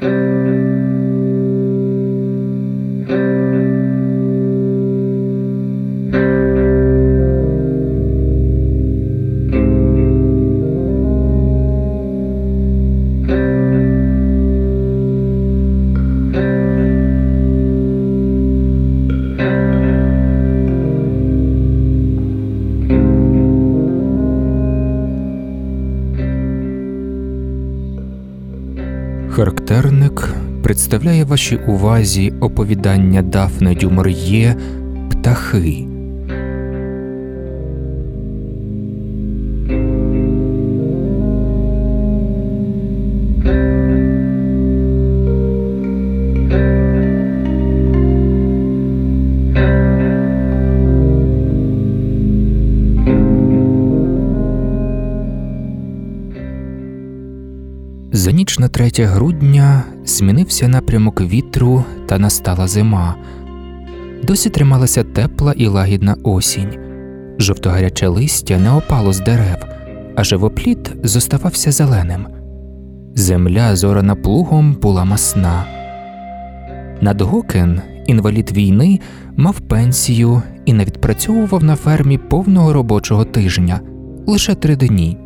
thank you. Представляє вашій увазі оповідання Дафне Дюмор'є Птахи. За ніч на 3 грудня змінився напрямок вітру та настала зима. Досі трималася тепла і лагідна осінь. Жовтогаряче листя не опало з дерев, а живопліт зоставався зеленим. Земля, зорана плугом, була масна. Надгокен, інвалід війни, мав пенсію і не відпрацьовував на фермі повного робочого тижня лише три дні.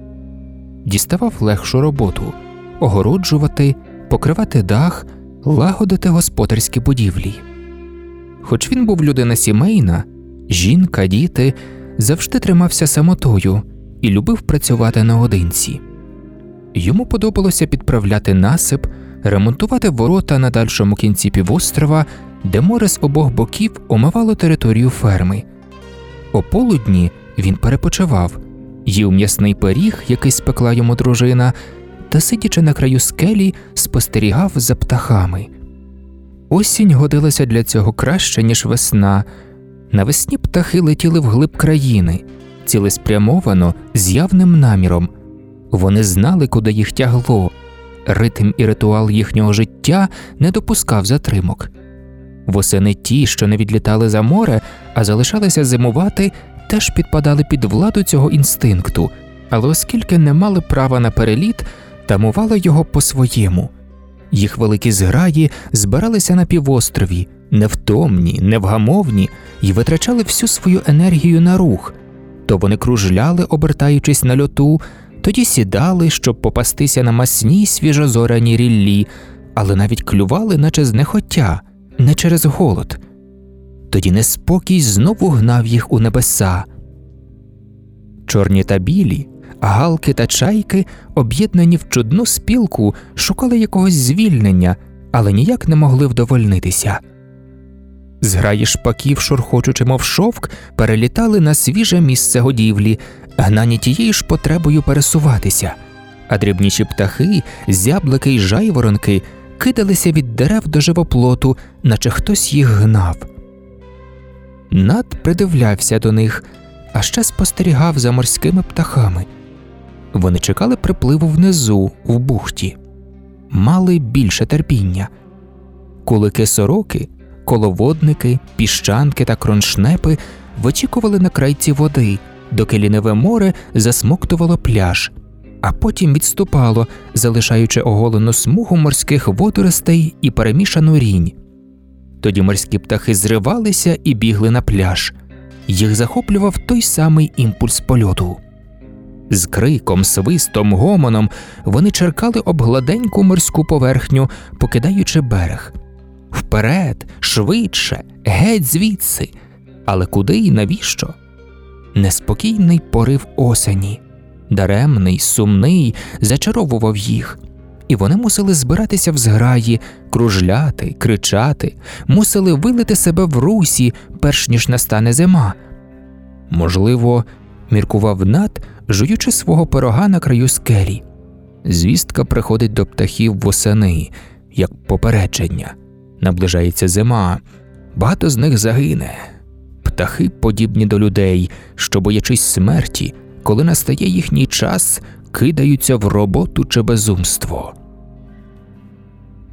Діставав легшу роботу огороджувати, покривати дах, лагодити господарські будівлі. Хоч він був людина сімейна, жінка, діти, завжди тримався самотою і любив працювати наодинці. Йому подобалося підправляти насип, ремонтувати ворота на дальшому кінці півострова, де море з обох боків омивало територію ферми. О полудні він перепочивав, їв м'ясний пиріг, який спекла йому дружина, та, сидячи на краю скелі, спостерігав за птахами. Осінь годилася для цього краще, ніж весна. Навесні птахи летіли вглиб країни, цілеспрямовано, з явним наміром. Вони знали, куди їх тягло, ритм і ритуал їхнього життя не допускав затримок. Восени ті, що не відлітали за море, а залишалися зимувати, теж підпадали під владу цього інстинкту, але оскільки не мали права на переліт, тамували його по-своєму. Їх великі зграї збиралися на півострові, невтомні, невгамовні і витрачали всю свою енергію на рух. То вони кружляли, обертаючись на льоту, тоді сідали, щоб попастися на масній свіжозорані ріллі, але навіть клювали, наче знехоття, не через голод. Тоді неспокій знову гнав їх у небеса. Чорні та білі, галки та чайки, об'єднані в чудну спілку, шукали якогось звільнення, але ніяк не могли вдовольнитися. Зграї шпаків, шурхочучи, мов шовк, перелітали на свіже місце годівлі, гнані тією ж потребою пересуватися, а дрібніші птахи, зяблики й жайворонки кидалися від дерев до живоплоту, наче хтось їх гнав. Над придивлявся до них, а ще спостерігав за морськими птахами. Вони чекали припливу внизу, в бухті, мали більше терпіння. Кулики сороки, коловодники, піщанки та кроншнепи вичікували на крайці води, доки ліниве море засмоктувало пляж, а потім відступало, залишаючи оголену смугу морських водоростей і перемішану рінь. Тоді морські птахи зривалися і бігли на пляж, їх захоплював той самий імпульс польоту. З криком, свистом, гомоном вони черкали об гладеньку морську поверхню, покидаючи берег. Вперед, швидше, геть звідси. Але куди і навіщо? Неспокійний порив осені, даремний, сумний, зачаровував їх, і вони мусили збиратися в зграї, кружляти, кричати, мусили вилити себе в русі, перш ніж настане зима. Можливо, міркував над, жуючи свого пирога на краю скелі. Звістка приходить до птахів восени, як попередження. Наближається зима, багато з них загине. Птахи подібні до людей, що, боячись смерті, коли настає їхній час, кидаються в роботу чи безумство.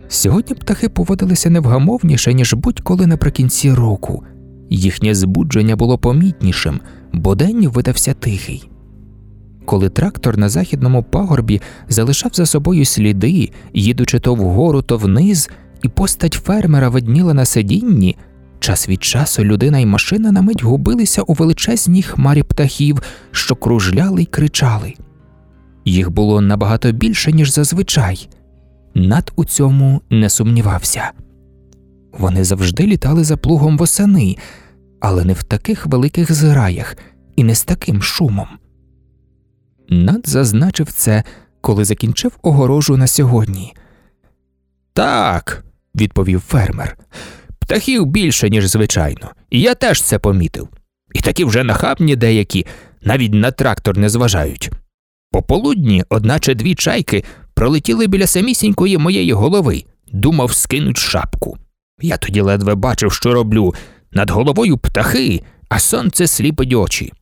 Сьогодні птахи поводилися невгамовніше, ніж будь-коли наприкінці року, їхнє збудження було помітнішим, бо день видався тихий. коли трактор на західному пагорбі залишав за собою сліди, їдучи то вгору, то вниз, і постать фермера видніла на сидінні, час від часу людина і машина на мить губилися у величезній хмарі птахів, що кружляли й кричали. Їх було набагато більше, ніж зазвичай. Над у цьому не сумнівався. Вони завжди літали за плугом восени, але не в таких великих зграях і не з таким шумом. Над зазначив це, коли закінчив огорожу на сьогодні. Так, відповів фермер. Птахів більше, ніж звичайно, і я теж це помітив. І такі вже нахабні деякі, навіть на трактор не зважають. Пополудні одна чи дві чайки пролетіли біля самісінької моєї голови, думав, скинуть шапку. Я тоді ледве бачив, що роблю. Над головою птахи, а сонце сліпить очі.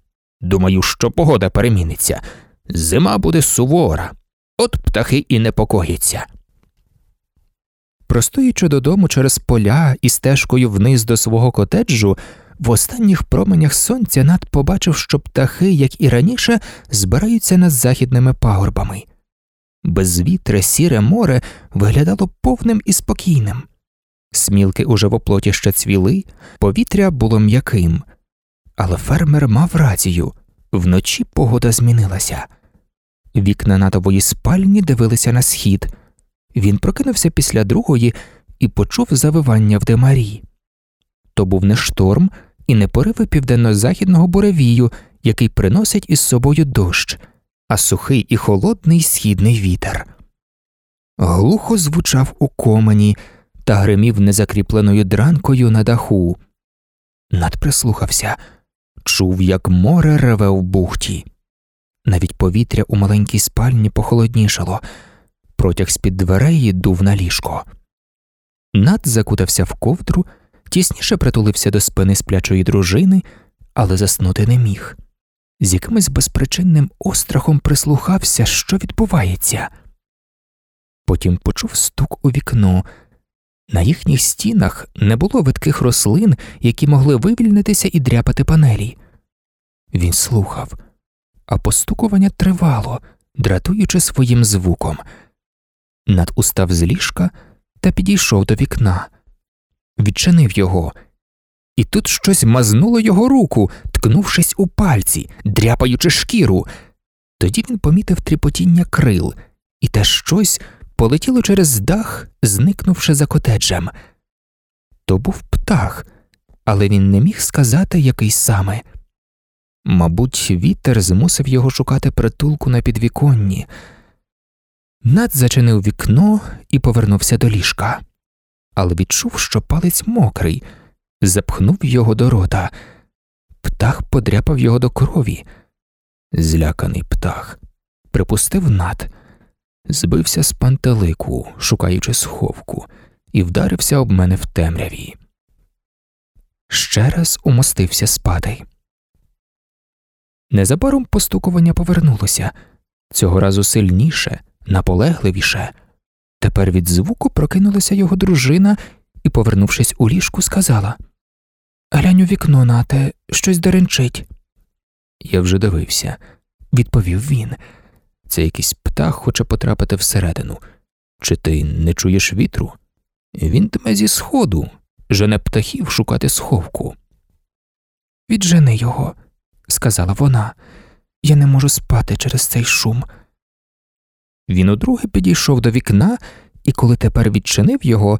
Думаю, що погода переміниться. Зима буде сувора, от птахи і непокоїться. Простуючи додому через поля і стежкою вниз до свого котеджу, в останніх променях сонця над побачив, що птахи, як і раніше, збираються над західними пагорбами. Безвітре сіре море виглядало повним і спокійним. Смілки уже в оплоті ще цвіли, повітря було м'яким, але фермер мав рацію вночі погода змінилася. Вікна натової спальні дивилися на схід. Він прокинувся після другої і почув завивання в демарі. То був не шторм і не пориви південно-західного буревію, який приносить із собою дощ, а сухий і холодний східний вітер. Глухо звучав у комені та гримів незакріпленою дранкою на даху. Над прислухався, чув, як море реве в бухті. Навіть повітря у маленькій спальні похолоднішало, протяг з під дверей дув на ліжко. Над закутався в ковдру, тісніше притулився до спини сплячої дружини, але заснути не міг. З якимось безпричинним острахом прислухався, що відбувається. Потім почув стук у вікно. На їхніх стінах не було видких рослин, які могли вивільнитися і дряпати панелі. Він слухав, а постукування тривало, дратуючи своїм звуком. Над устав з ліжка та підійшов до вікна, відчинив його, і тут щось мазнуло його руку, ткнувшись у пальці, дряпаючи шкіру. Тоді він помітив тріпотіння крил, і те щось полетіло через дах, зникнувши за котеджем. То був птах, але він не міг сказати, який саме. Мабуть, вітер змусив його шукати притулку на підвіконні. Над зачинив вікно і повернувся до ліжка, але відчув, що палець мокрий, запхнув його до рота. Птах подряпав його до крові. Зляканий птах, припустив над, збився з пантелику, шукаючи сховку, і вдарився об мене в темряві. Ще раз умостився спати. Незабаром постукування повернулося, цього разу сильніше, наполегливіше. Тепер від звуку прокинулася його дружина і, повернувшись у ліжку, сказала Глянь у вікно, нате, щось деренчить. Я вже дивився, відповів він. Це якийсь птах хоче потрапити всередину. Чи ти не чуєш вітру? Він дме зі сходу, жене птахів шукати сховку. Віджени його, сказала вона, я не можу спати через цей шум. Він удруге підійшов до вікна, і коли тепер відчинив його,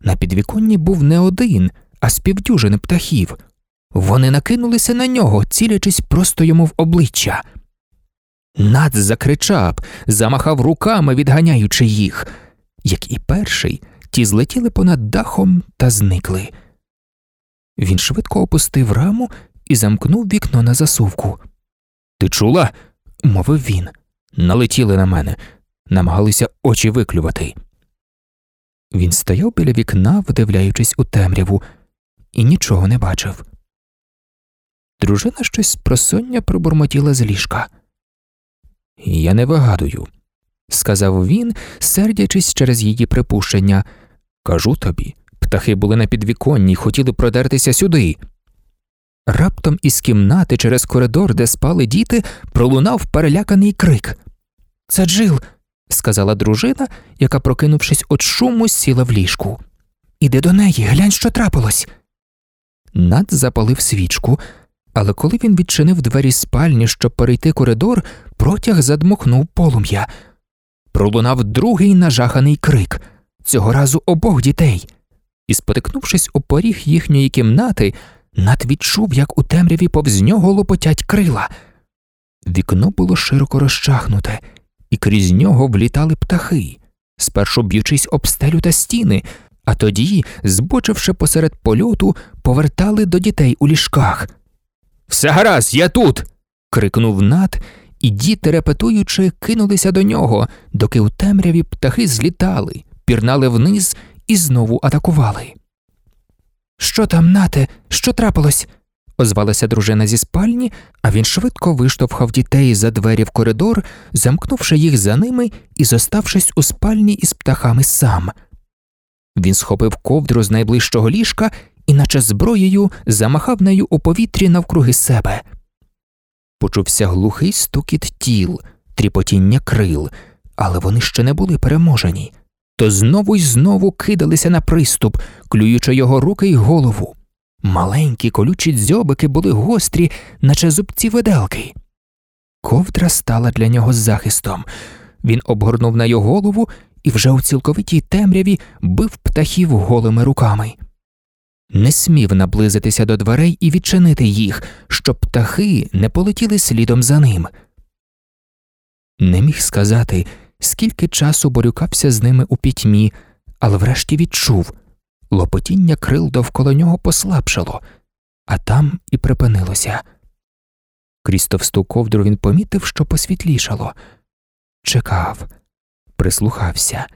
на підвіконні був не один, а з півдюжини птахів. Вони накинулися на нього, цілячись просто йому в обличчя. Над закричав, замахав руками, відганяючи їх. Як і перший, ті злетіли понад дахом та зникли. Він швидко опустив раму і замкнув вікно на засувку. Ти чула? мовив він. Налетіли на мене, намагалися очі виклювати. Він стояв біля вікна, вдивляючись у темряву, і нічого не бачив. Дружина щось просоння пробурмотіла з ліжка. Я не вигадую, сказав він, сердячись через її припущення. Кажу тобі, птахи були на підвіконні й хотіли продертися сюди. Раптом із кімнати через коридор, де спали діти, пролунав переляканий крик. Це Джил, сказала дружина, яка, прокинувшись від шуму, сіла в ліжку. Іди до неї, глянь, що трапилось. Над запалив свічку, але коли він відчинив двері спальні, щоб перейти коридор, протяг задмухнув полум'я. Пролунав другий нажаханий крик цього разу обох дітей. І, спотикнувшись у поріг їхньої кімнати, Над відчув, як у темряві повз нього лопотять крила. Вікно було широко розчахнуте, і крізь нього влітали птахи, спершу б'ючись об стелю та стіни, а тоді, збочивши посеред польоту, повертали до дітей у ліжках. Все гаразд, я тут. крикнув Нат, і діти, репетуючи, кинулися до нього, доки у темряві птахи злітали, пірнали вниз і знову атакували. Що там, нате, що трапилось? озвалася дружина зі спальні, а він швидко виштовхав дітей за двері в коридор, замкнувши їх за ними і зоставшись у спальні із птахами сам. Він схопив ковдру з найближчого ліжка і, наче зброєю, замахав нею у повітрі навкруги себе. Почувся глухий стукіт тіл, тріпотіння крил, але вони ще не були переможені, то знову й знову кидалися на приступ, клюючи його руки й голову. Маленькі колючі дзьобики були гострі, наче зубці виделки. Ковдра стала для нього захистом. Він обгорнув на його голову і вже у цілковитій темряві бив птахів голими руками. Не смів наблизитися до дверей і відчинити їх, щоб птахи не полетіли слідом за ним. Не міг сказати, скільки часу борюкався з ними у пітьмі, але врешті відчув лопотіння крил довкола нього послабшало, а там і припинилося. Крізь товсту ковдру він помітив, що посвітлішало, чекав, прислухався.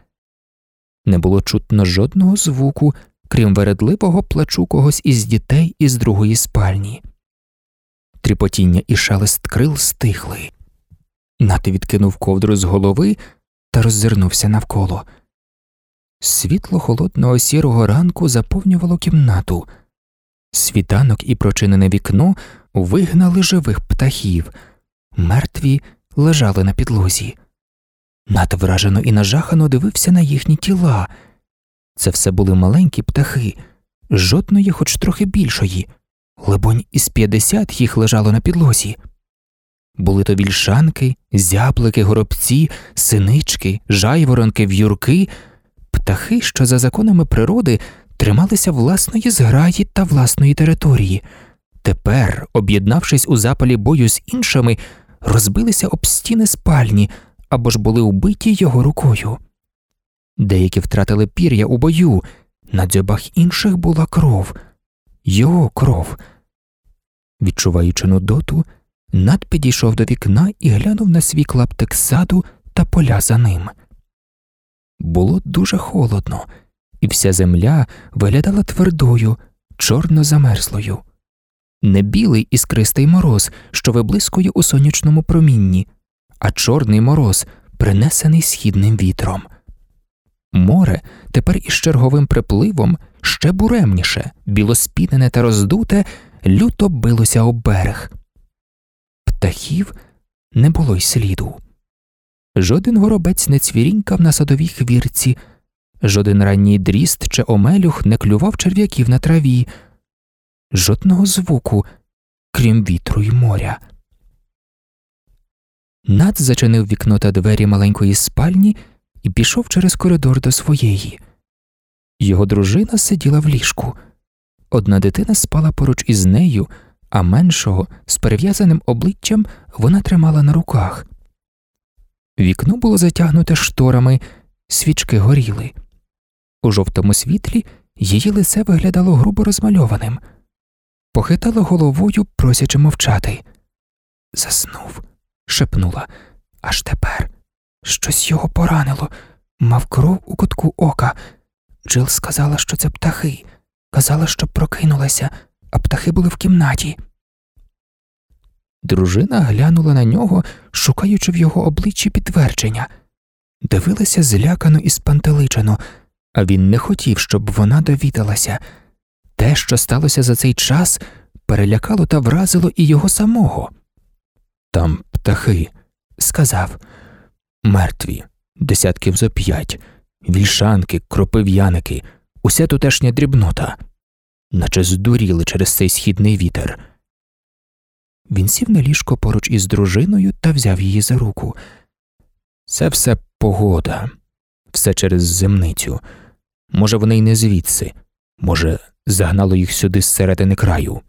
Не було чутно жодного звуку, крім вередливого плачу когось із дітей із другої спальні. Тріпотіння і шелест крил стихли. Нати відкинув ковдру з голови та роззирнувся навколо. Світло холодного сірого ранку заповнювало кімнату. Світанок і прочинене вікно вигнали живих птахів, мертві лежали на підлозі. Над вражено і нажахано дивився на їхні тіла. Це все були маленькі птахи, жодної, хоч трохи більшої, либонь, із п'ятдесят їх лежало на підлозі. Були то вільшанки, зяблики, горобці, синички, жайворонки, в'юрки, птахи, що за законами природи трималися власної зграї та власної території. Тепер, об'єднавшись у запалі бою з іншими, розбилися об стіни спальні або ж були убиті його рукою. Деякі втратили пір'я у бою, на дзьобах інших була кров, його кров. Відчуваючи нудоту, Над підійшов до вікна і глянув на свій клаптик саду та поля за ним. Було дуже холодно, і вся земля виглядала твердою, чорно замерзлою. Не білий іскристий мороз, що виблискує у сонячному промінні, а чорний мороз, принесений східним вітром. Море тепер із черговим припливом ще буремніше, білоспінене та роздуте, люто билося об берег. Птахів не було й сліду. Жоден горобець не цвірінькав на садовій хвірці, жоден ранній дріст чи омелюх не клював черв'яків на траві, жодного звуку, крім вітру й моря. Над зачинив вікно та двері маленької спальні і пішов через коридор до своєї. Його дружина сиділа в ліжку. Одна дитина спала поруч із нею, а меншого з перев'язаним обличчям вона тримала на руках. Вікно було затягнуте шторами, свічки горіли. У жовтому світлі її лице виглядало грубо розмальованим, похитала головою, просячи мовчати. Заснув, шепнула, аж тепер. Щось його поранило, мав кров у кутку ока. Джил сказала, що це птахи, казала, що прокинулася, а птахи були в кімнаті. Дружина глянула на нього, шукаючи в його обличчі підтвердження, дивилася злякано і спантеличено, а він не хотів, щоб вона довідалася. Те, що сталося за цей час, перелякало та вразило і його самого. Там птахи, сказав, мертві, десятків зо п'ять, вільшанки, кропив'яники, уся тутешня дрібнота, наче здуріли через цей східний вітер. Він сів на ліжко поруч із дружиною та взяв її за руку. Це все погода, все через земницю. Може, вони й не звідси, може, загнало їх сюди з середини краю.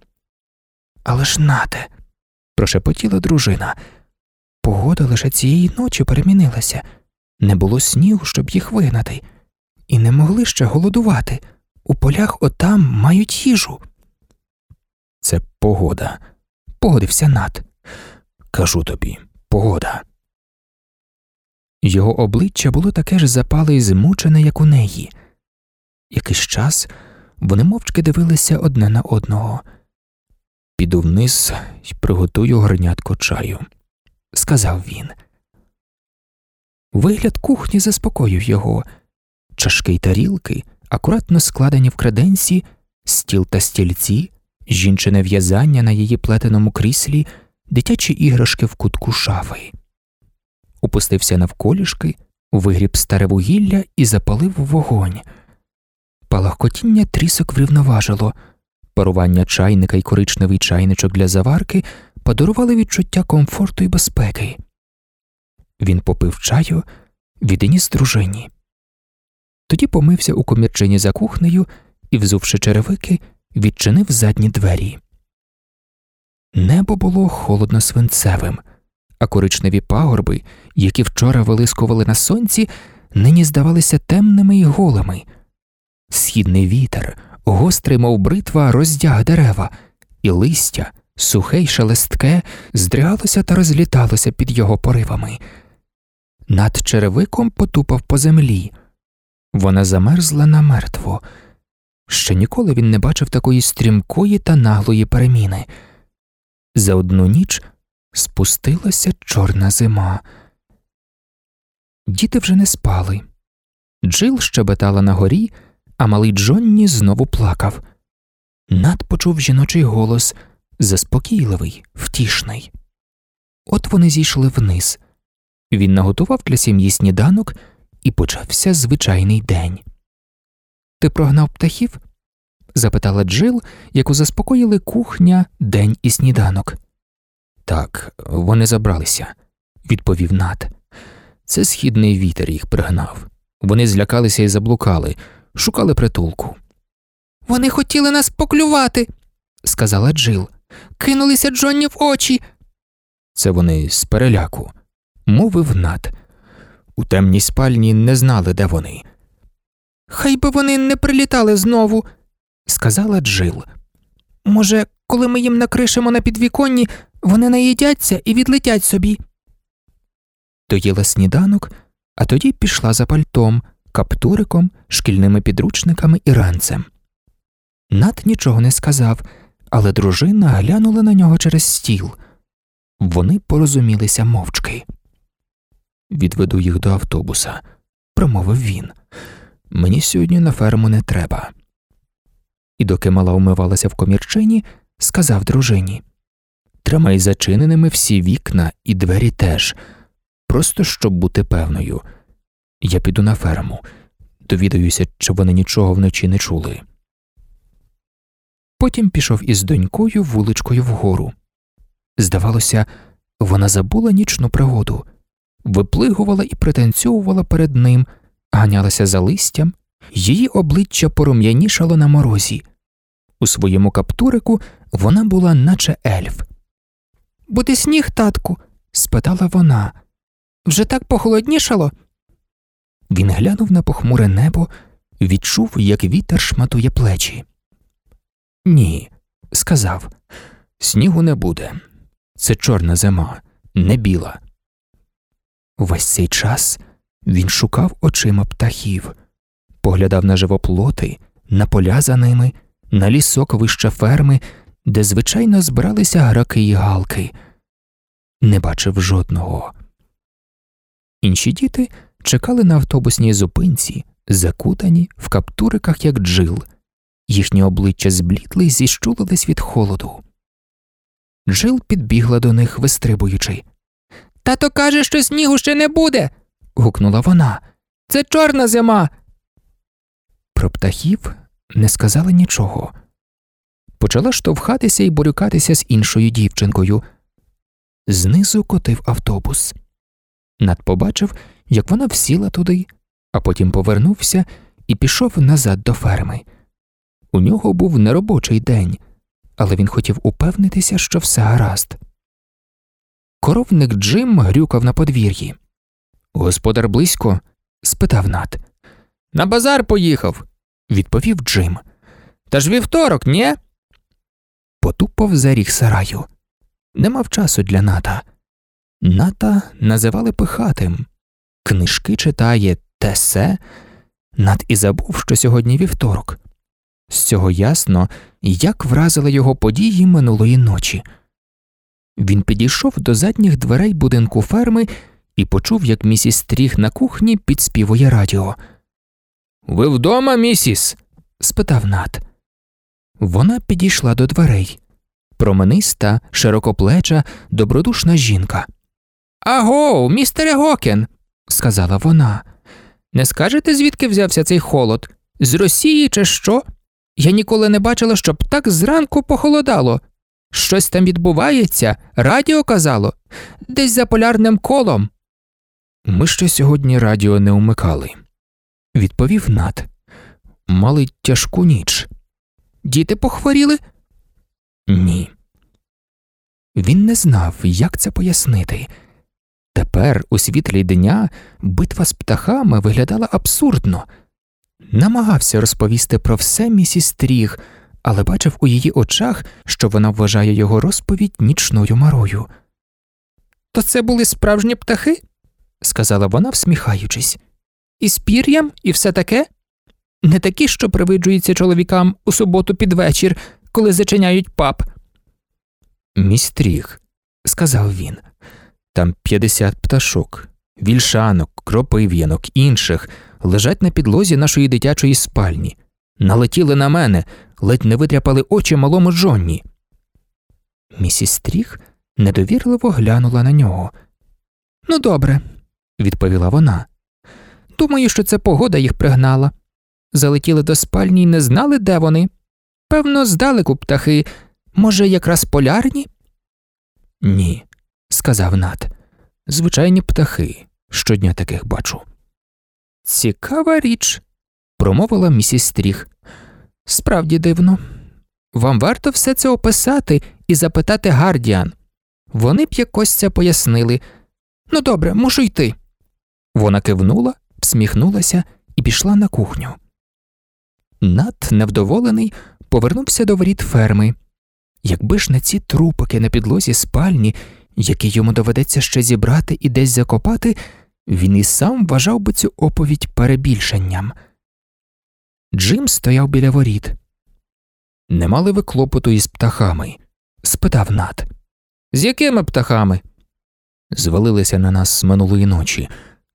Але ж нате, прошепотіла дружина. Погода лише цієї ночі перемінилася, не було снігу, щоб їх вигнати, і не могли ще голодувати. У полях отам мають їжу. Це погода, погодився над. Кажу тобі, погода. Його обличчя було таке ж запале і змучене, як у неї. Якийсь час вони мовчки дивилися одне на одного. Піду вниз і приготую горнятко чаю, сказав він. Вигляд кухні заспокоїв його, чашки й тарілки, акуратно складені в креденсі, стіл та стільці, жінчине в'язання на її плетеному кріслі, дитячі іграшки в кутку шафи. Опустився навколішки, вигріб старе вугілля і запалив вогонь. Палахкотіння трісок врівноважило, парування чайника й коричневий чайничок для заварки подарували відчуття комфорту і безпеки. Він попив чаю, відніс дружині. Тоді помився у комірчині за кухнею і, взувши черевики, відчинив задні двері. Небо було холодно свинцевим, а коричневі пагорби, які вчора вилискували на сонці, нині здавалися темними й голими. Східний вітер, гострий, мов бритва, роздяг дерева, і листя, сухе й шелестке, здригалося та розліталося під його поривами. Над черевиком потупав по землі. Вона замерзла намертво. Ще ніколи він не бачив такої стрімкої та наглої переміни. За одну ніч спустилася чорна зима. Діти вже не спали. Джил щебетала на горі, а малий Джонні знову плакав. Над почув жіночий голос заспокійливий, втішний. От вони зійшли вниз. Він наготував для сім'ї сніданок і почався звичайний день. Ти прогнав птахів? запитала Джил, яку заспокоїли кухня, день і сніданок. Так, вони забралися, відповів Нат. Це східний вітер їх пригнав. Вони злякалися і заблукали, шукали притулку. Вони хотіли нас поклювати, сказала Джил. Кинулися Джонні в очі. Це вони з переляку, мовив Нат. У темній спальні не знали, де вони. Хай би вони не прилітали знову, сказала Джил. Може, коли ми їм накришимо на підвіконні, вони наїдяться і відлетять собі. Доїла сніданок, а тоді пішла за пальтом, каптуриком, шкільними підручниками і ранцем. Нат нічого не сказав, але дружина глянула на нього через стіл. Вони порозумілися мовчки. Відведу їх до автобуса, промовив він. Мені сьогодні на ферму не треба. І доки мала умивалася в комірчині, сказав дружині Тримай зачиненими всі вікна і двері теж, просто щоб бути певною. Я піду на ферму, довідаюся, чи вони нічого вночі не чули. Потім пішов із донькою вуличкою вгору. Здавалося, вона забула нічну пригоду, виплигувала і пританцьовувала перед ним, ганялася за листям, її обличчя порум'янішало на морозі. У своєму каптурику вона була, наче ельф. Буде сніг, татку? спитала вона. Вже так похолоднішало. Він глянув на похмуре небо, відчув, як вітер шматує плечі. Ні, сказав, снігу не буде. Це чорна зима, не біла. Весь цей час він шукав очима птахів, поглядав на живоплоти, на поля за ними, на лісок вище ферми, де звичайно збиралися граки й галки. Не бачив жодного. Інші діти чекали на автобусній зупинці, закутані в каптуриках, як джил, Їхні обличчя зблідли й зіщулились від холоду. Джил підбігла до них, вистрибуючи. Тато каже, що снігу ще не буде. гукнула вона. Це чорна зима. Про птахів не сказала нічого. Почала штовхатися і борюкатися з іншою дівчинкою. Знизу котив автобус. Над побачив, як вона всіла туди, а потім повернувся і пішов назад до ферми. У нього був неробочий день, але він хотів упевнитися, що все гаразд. Коровник Джим грюкав на подвір'ї. Господар близько? спитав Нат. На базар поїхав, відповів Джим. Та ж вівторок, ні? Потупав за ріг сараю. Не мав часу для ната. Ната називали пихатим. Книжки читає тесе. Нат і забув, що сьогодні вівторок. З цього ясно, як вразили його події минулої ночі. Він підійшов до задніх дверей будинку ферми і почув, як місіс Стріх на кухні підспівує радіо. Ви вдома, місіс? спитав Нат. Вона підійшла до дверей. Промениста, широкоплеча, добродушна жінка. Аго, містере Гокен, сказала вона. Не скажете, звідки взявся цей холод? З Росії, чи що? Я ніколи не бачила, щоб так зранку похолодало. Щось там відбувається, радіо казало, десь за полярним колом. Ми ще сьогодні радіо не умикали, відповів Нат. Мали тяжку ніч. Діти похворіли? Ні. Він не знав, як це пояснити. Тепер, у світлі дня, битва з птахами виглядала абсурдно. Намагався розповісти про все місіс Тріг, але бачив у її очах, що вона вважає його розповідь нічною марою. То це були справжні птахи? сказала вона, всміхаючись. І з пір'ям, і все таке? Не такі, що привиджуються чоловікам у суботу під вечір, коли зачиняють пап. Містріг, сказав він, там п'ятдесят пташок, вільшанок, кропив'янок, інших лежать на підлозі нашої дитячої спальні, налетіли на мене, ледь не витряпали очі малому Джонні. Місіс Стріх недовірливо глянула на нього. Ну, добре, відповіла вона. Думаю, що це погода їх пригнала. Залетіли до спальні і не знали, де вони. Певно, здалеку птахи, може, якраз полярні? Ні, сказав Нат. Звичайні птахи. Щодня таких бачу. Цікава річ, промовила місіс Стріх. Справді дивно. Вам варто все це описати і запитати Гардіан. Вони б якось це пояснили. Ну, добре, мушу йти. Вона кивнула, всміхнулася і пішла на кухню. Нат, невдоволений, повернувся до воріт ферми. Якби ж не ці трупики на підлозі спальні, які йому доведеться ще зібрати і десь закопати, він і сам вважав би цю оповідь перебільшенням. Джим стояв біля воріт. Не мали ви клопоту із птахами? спитав Нат. З якими птахами? Звалилися на нас з минулої ночі.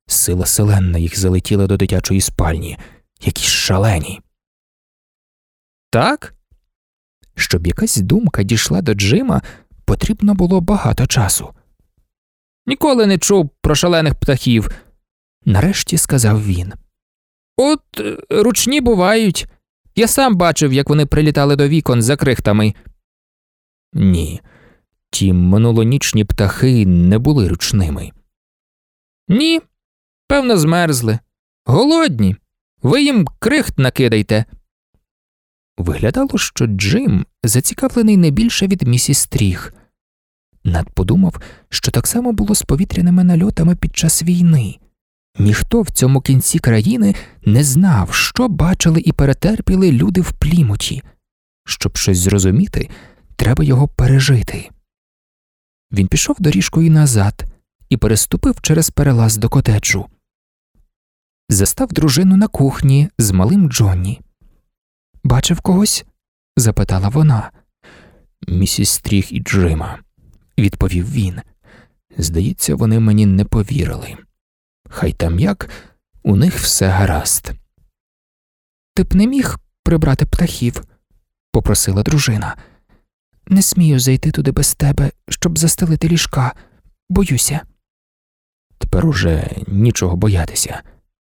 Сила селенна їх залетіла до дитячої спальні, якісь шалені. Так? Щоб якась думка дійшла до Джима, потрібно було багато часу. Ніколи не чув про шалених птахів, нарешті сказав він. От е, ручні бувають. Я сам бачив, як вони прилітали до вікон за крихтами. Ні, ті минулонічні птахи не були ручними. Ні, певно, змерзли. Голодні. Ви їм крихт накидайте. Виглядало, що Джим зацікавлений не більше від місіс Стріх. Над подумав, що так само було з повітряними нальотами під час війни. Ніхто в цьому кінці країни не знав, що бачили і перетерпіли люди в плімуті. Щоб щось зрозуміти, треба його пережити. Він пішов доріжкою назад і переступив через перелаз до котеджу. Застав дружину на кухні з малим Джонні. Бачив когось? запитала вона. Місіс Стріх і Джима, відповів він. Здається, вони мені не повірили. Хай там як у них все гаразд. Ти б не міг прибрати птахів, попросила дружина. Не смію зайти туди без тебе, щоб застелити ліжка. Боюся. Тепер уже нічого боятися,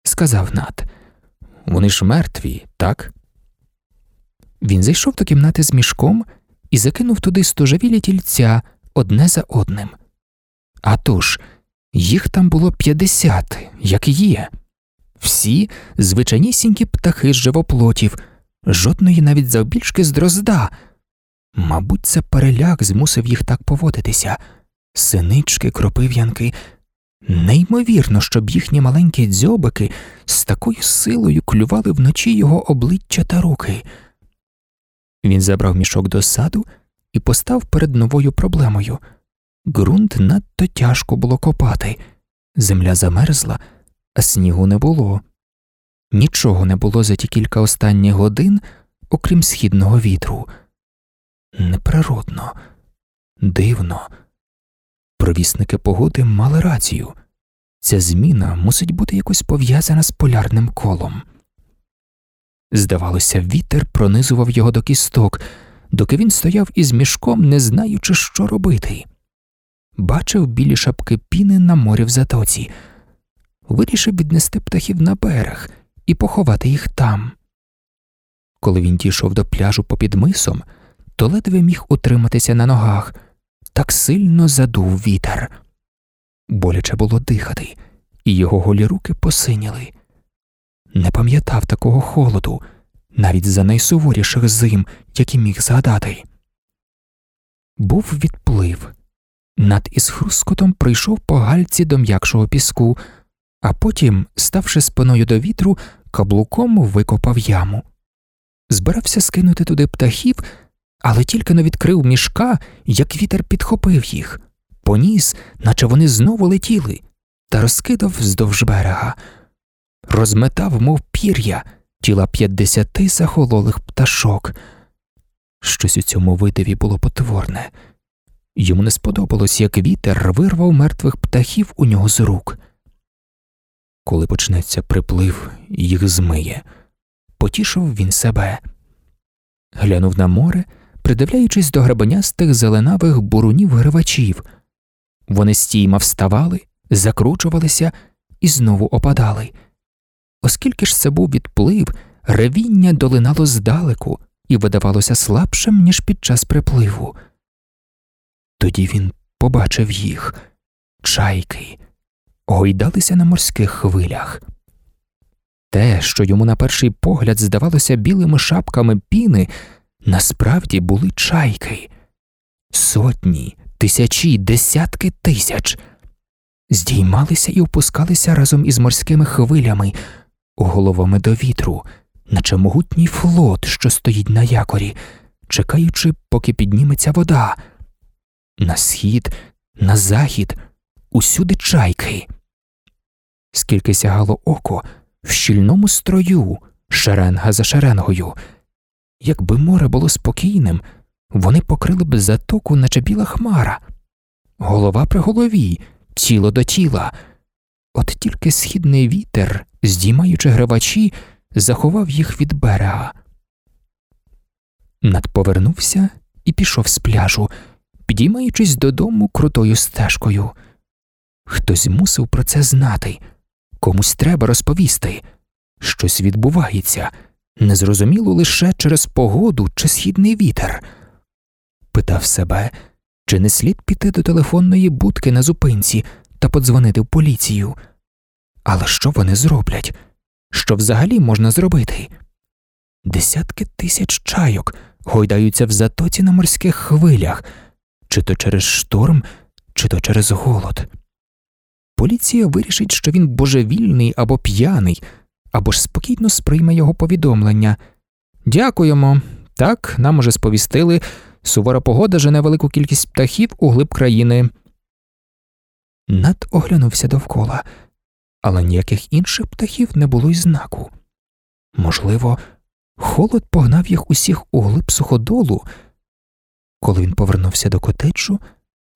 сказав Нат. Вони ж мертві, так? Він зайшов до кімнати з мішком і закинув туди стожевілі тільця одне за одним. А тож, їх там було п'ятдесят, як є. Всі звичайнісінькі птахи з живоплотів, жодної навіть завбільшки з дрозда. Мабуть, це переляк змусив їх так поводитися. Синички, кропив'янки. Неймовірно, щоб їхні маленькі дзьобики з такою силою клювали вночі його обличчя та руки. Він забрав мішок до саду і постав перед новою проблемою. Ґрунт надто тяжко було копати, земля замерзла, а снігу не було. Нічого не було за ті кілька останніх годин, окрім східного вітру. Неприродно, дивно. Провісники погоди мали рацію. Ця зміна мусить бути якось пов'язана з полярним колом. Здавалося, вітер пронизував його до кісток, доки він стояв із мішком, не знаючи, що робити. Бачив білі шапки піни на морі в затоці, вирішив віднести птахів на берег і поховати їх там. Коли він дійшов до пляжу попід мисом, то ледве міг утриматися на ногах, так сильно задув вітер. Боляче було дихати, і його голі руки посиніли. Не пам'ятав такого холоду, навіть за найсуворіших зим, які міг згадати. Був відплив. Над із хрускотом прийшов по гальці до м'якшого піску, а потім, ставши спиною до вітру, каблуком викопав яму. Збирався скинути туди птахів, але тільки не відкрив мішка, як вітер підхопив їх, поніс, наче вони знову летіли, та розкидав вздовж берега, розметав, мов пір'я, тіла п'ятдесяти захололих пташок. Щось у цьому видиві було потворне. Йому не сподобалось, як вітер вирвав мертвих птахів у нього з рук. Коли почнеться приплив, їх змиє, потішив він себе. Глянув на море, придивляючись до грабенястих зеленавих бурунів гривачів. Вони стійма вставали, закручувалися і знову опадали. Оскільки ж це був відплив, ревіння долинало здалеку і видавалося слабшим, ніж під час припливу. Тоді він побачив їх чайки, гойдалися на морських хвилях. Те, що йому на перший погляд здавалося білими шапками піни, насправді були чайки сотні, тисячі, десятки тисяч. Здіймалися і опускалися разом із морськими хвилями, головами до вітру, наче могутній флот, що стоїть на якорі, чекаючи, поки підніметься вода. На схід, на захід, усюди чайки. Скільки сягало око в щільному строю, шеренга за шеренгою. Якби море було спокійним, вони покрили б затоку, наче біла хмара, голова при голові, тіло до тіла. От тільки східний вітер, здіймаючи гривачі, заховав їх від берега. Над повернувся і пішов з пляжу, підіймаючись додому крутою стежкою. Хтось мусив про це знати, комусь треба розповісти. Щось відбувається, незрозуміло лише через погоду чи східний вітер. Питав себе, чи не слід піти до телефонної будки на зупинці та подзвонити в поліцію. Але що вони зроблять? Що взагалі можна зробити? Десятки тисяч чайок гойдаються в затоці на морських хвилях, чи то через шторм, чи то через голод. Поліція вирішить, що він божевільний або п'яний, або ж спокійно сприйме його повідомлення. Дякуємо. Так, нам уже сповістили. Сувора погода жене велику кількість птахів у глиб країни. Над оглянувся довкола, але ніяких інших птахів не було й знаку. Можливо, холод погнав їх усіх у глиб суходолу. Коли він повернувся до котеджу,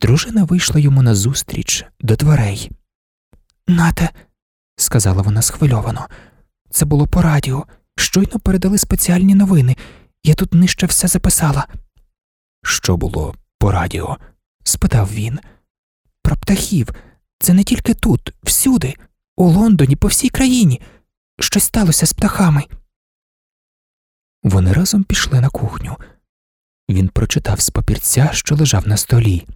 дружина вийшла йому назустріч до дверей. Нате, сказала вона схвильовано, це було по радіо. Щойно передали спеціальні новини. Я тут нижче все записала. Що було по радіо? спитав він. Про птахів. Це не тільки тут, всюди, у Лондоні, по всій країні. Щось сталося з птахами. Вони разом пішли на кухню. Він прочитав з папірця, що лежав на столі.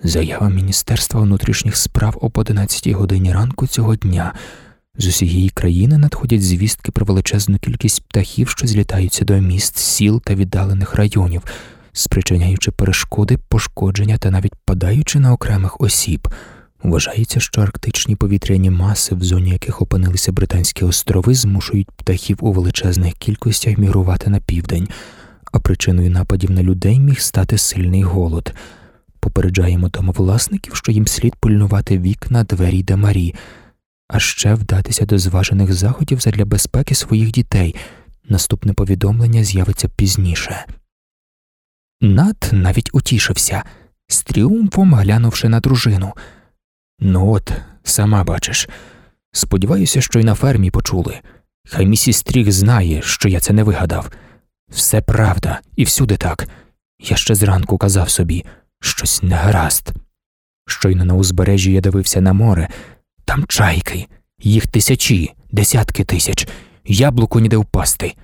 Заява Міністерства внутрішніх справ об 11 годині ранку цього дня. З усієї країни надходять звістки про величезну кількість птахів, що злітаються до міст, сіл та віддалених районів, спричиняючи перешкоди, пошкодження та навіть падаючи на окремих осіб. Вважається, що арктичні повітряні маси, в зоні яких опинилися Британські острови, змушують птахів у величезних кількостях мігрувати на південь, а причиною нападів на людей міг стати сильний голод. Попереджаємо домовласників, що їм слід пильнувати вікна, двері й дамарі, а ще вдатися до зважених заходів задля безпеки своїх дітей. Наступне повідомлення з'явиться пізніше. Над навіть утішився, з тріумфом глянувши на дружину. Ну от, сама бачиш. Сподіваюся, що й на фермі почули. Хай місіс Тріх знає, що я це не вигадав. Все правда, і всюди так. Я ще зранку казав собі щось негаразд. Щойно на узбережжі я дивився на море, там чайки, їх тисячі, десятки тисяч, яблуко ніде впасти.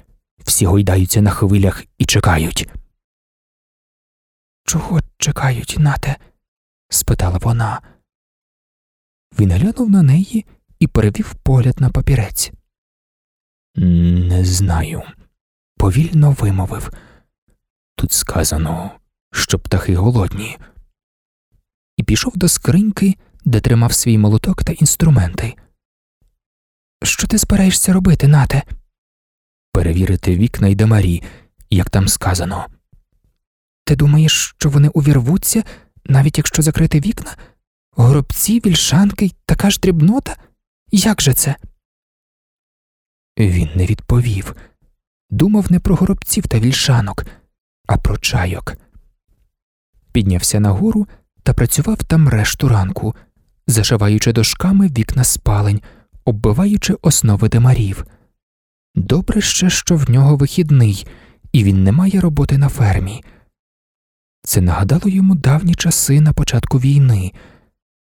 Всі гойдаються на хвилях і чекають. Чого чекають, нате? спитала вона. Він глянув на неї і перевів погляд на папірець. Не знаю, повільно вимовив. Тут сказано, що птахи голодні. І пішов до скриньки, де тримав свій молоток та інструменти. Що ти збираєшся робити, нате? Перевірити вікна й дамарі, як там сказано. Ти думаєш, що вони увірвуться, навіть якщо закрити вікна? Горобці, вільшанки така ж дрібнота? Як же це? Він не відповів. Думав не про горобців та вільшанок, а про чайок. Піднявся нагору та працював там решту ранку, зашиваючи дошками вікна спалень, оббиваючи основи демарів. Добре ще, що в нього вихідний, і він не має роботи на фермі. Це нагадало йому давні часи на початку війни.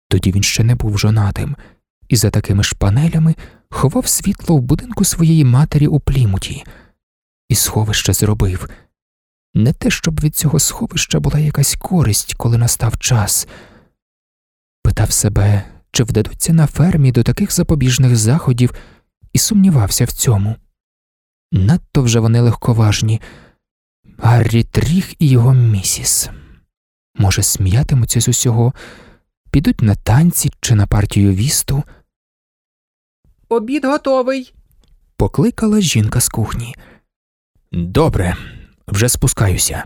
Тоді він ще не був жонатим, і за такими ж панелями ховав світло в будинку своєї матері у плімуті, і сховище зробив. Не те, щоб від цього сховища була якась користь, коли настав час. Питав себе, чи вдадуться на фермі до таких запобіжних заходів, і сумнівався в цьому. Надто вже вони легковажні. Гаррі Тріх і його місіс. Може, сміятимуться з усього, підуть на танці чи на партію вісту. Обід готовий. покликала жінка з кухні. Добре, вже спускаюся.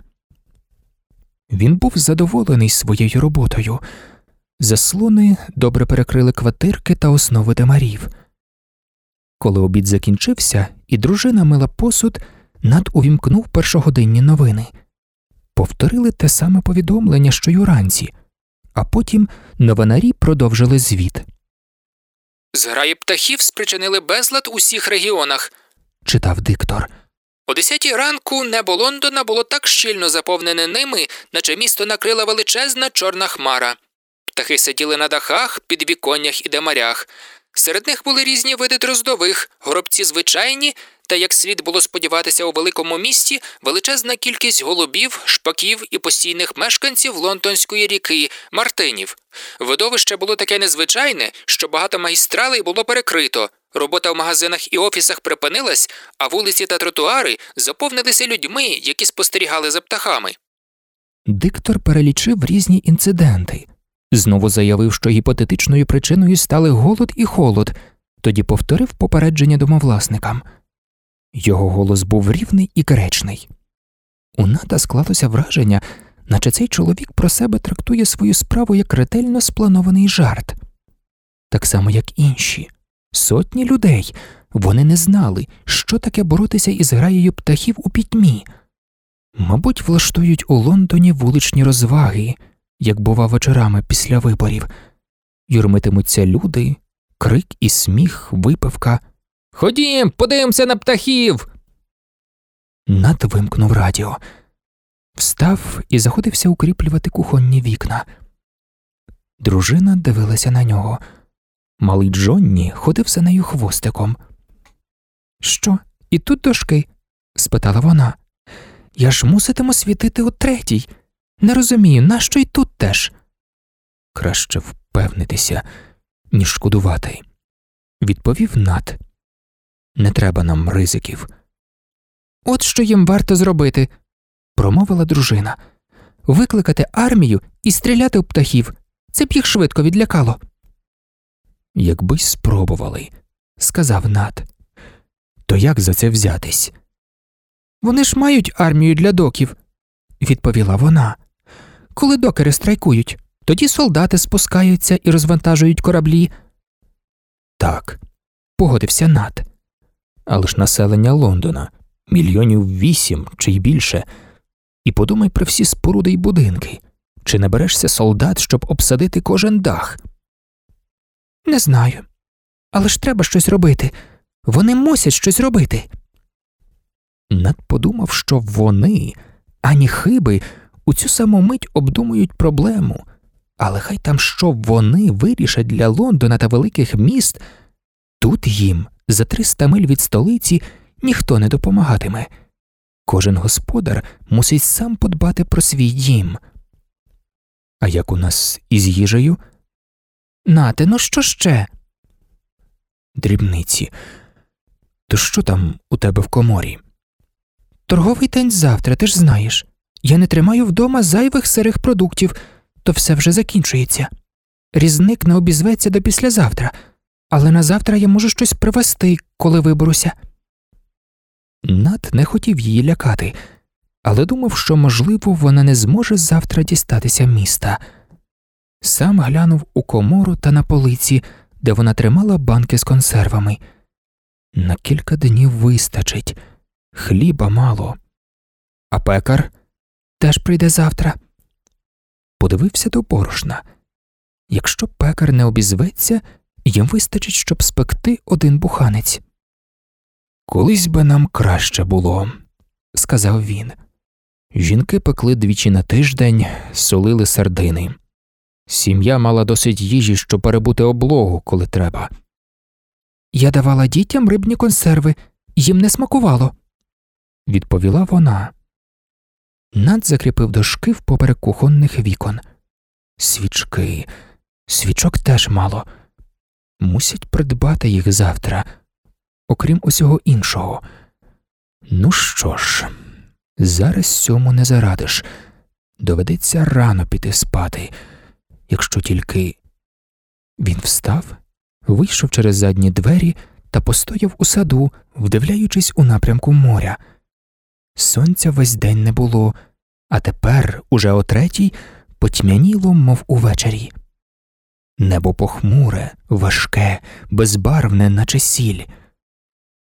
Він був задоволений своєю роботою. Заслони добре перекрили квартирки та основи демарів. Коли обід закінчився і дружина мила посуд, над увімкнув першогодинні новини. Повторили те саме повідомлення, що й уранці, а потім новинарі продовжили звіт. Зграї птахів спричинили безлад у всіх регіонах. Читав диктор. О десятій ранку небо Лондона було так щільно заповнене ними, наче місто накрила величезна чорна хмара. Птахи сиділи на дахах, підвіконнях і демарях. Серед них були різні види дроздових, горобці звичайні, та як слід було сподіватися у великому місті, величезна кількість голубів, шпаків і постійних мешканців лондонської ріки Мартинів. Видовище було таке незвичайне, що багато магістралей було перекрито. Робота в магазинах і офісах припинилась, а вулиці та тротуари заповнилися людьми, які спостерігали за птахами. Диктор перелічив різні інциденти. Знову заявив, що гіпотетичною причиною стали голод і холод, тоді повторив попередження домовласникам. Його голос був рівний і кречний. У ната склалося враження, наче цей чоловік про себе трактує свою справу як ретельно спланований жарт. Так само, як інші, сотні людей вони не знали, що таке боротися із граєю птахів у пітьмі. Мабуть, влаштують у Лондоні вуличні розваги, як бува вечорами після виборів, юрмитимуться люди, крик і сміх, випивка, Ходім, подивимося на птахів. Над вимкнув радіо, встав і заходився укріплювати кухонні вікна. Дружина дивилася на нього. Малий Джонні ходив за нею хвостиком. Що, і тут дошки? спитала вона. Я ж муситиму світити у третій. Не розумію, нащо й тут теж. Краще впевнитися, ніж шкодувати, відповів Нат. Не треба нам ризиків. От що їм варто зробити, промовила дружина. Викликати армію і стріляти у птахів. Це б їх швидко відлякало. Якби спробували, сказав Нат. То як за це взятись? Вони ж мають армію для доків, відповіла вона. Коли докери страйкують, тоді солдати спускаються і розвантажують кораблі. Так, погодився Нат. Але ж населення Лондона мільйонів вісім чи й більше. І подумай про всі споруди й будинки. Чи не берешся солдат, щоб обсадити кожен дах? Не знаю. Але ж треба щось робити. Вони мусять щось робити. Над подумав, що вони, ані хиби, у цю саму мить обдумують проблему, але хай там що вони вирішать для Лондона та великих міст, тут їм, за 300 миль від столиці, ніхто не допомагатиме. Кожен господар мусить сам подбати про свій дім. А як у нас із їжею? Нате, ну що ще? Дрібниці. То що там у тебе в коморі? Торговий день завтра, ти ж знаєш. Я не тримаю вдома зайвих сирих продуктів, то все вже закінчується. Різник не обізветься до післязавтра, але на завтра я можу щось привезти, коли виберуся. Нат не хотів її лякати, але думав, що, можливо, вона не зможе завтра дістатися міста. Сам глянув у комору та на полиці, де вона тримала банки з консервами. На кілька днів вистачить, хліба мало. А пекар теж прийде завтра. Подивився до борошна. Якщо пекар не обізветься, їм вистачить, щоб спекти один буханець. Колись би нам краще було, сказав він. Жінки пекли двічі на тиждень, солили сардини. Сім'я мала досить їжі, щоб перебути облогу, коли треба. Я давала дітям рибні консерви, їм не смакувало, відповіла вона. Над закріпив дошки впоперек кухонних вікон. Свічки, свічок теж мало. Мусять придбати їх завтра, окрім усього іншого. Ну що ж, зараз цьому не зарадиш. Доведеться рано піти спати, якщо тільки. Він встав, вийшов через задні двері та постояв у саду, вдивляючись у напрямку моря. Сонця весь день не було, а тепер, уже о третій, потьмяніло, мов увечері. Небо похмуре, важке, безбарвне, наче сіль.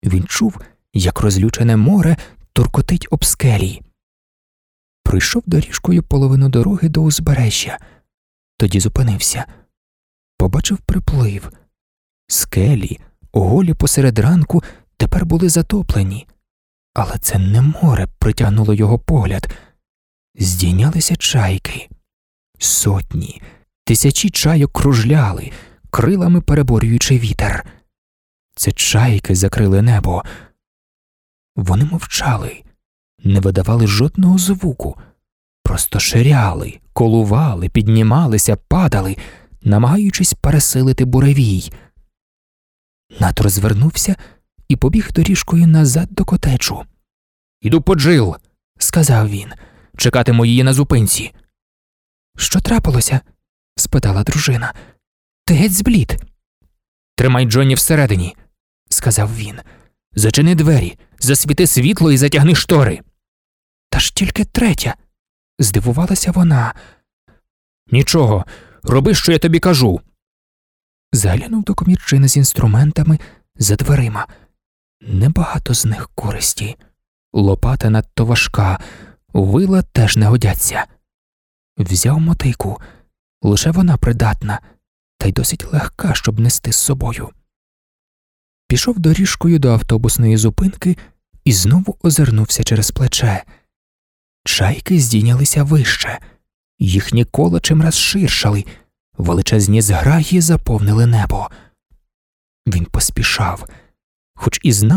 Він чув, як розлючене море туркотить об скелі. Пройшов доріжкою половину дороги до узбережжя, тоді зупинився, побачив приплив. Скелі, голі посеред ранку, тепер були затоплені, але це не море притягнуло його погляд. Здійнялися чайки, сотні, тисячі чайок кружляли, крилами переборюючи вітер. Це чайки закрили небо. Вони мовчали, не видавали жодного звуку, просто ширяли, колували, піднімалися, падали, намагаючись пересилити буревій. Нат розвернувся і побіг доріжкою назад до котечу. Іду по Джил, сказав він. Чекатиму її на зупинці. Що трапилося? Спитала дружина. Ти геть зблід. Тримай Джонні всередині, сказав він. Зачини двері, засвіти світло і затягни штори. Та ж тільки третя, здивувалася вона. Нічого, роби, що я тобі кажу. Заглянув до комірчини з інструментами за дверима. Небагато з них користі. Лопата надто важка, вила теж не годяться. Взяв мотику, лише вона придатна, та й досить легка, щоб нести з собою. пішов доріжкою до автобусної зупинки і знову озирнувся через плече. Чайки здійнялися вище, їхні коло чимраз ширшали, величезні зграї заповнили небо. Він поспішав, хоч і знав,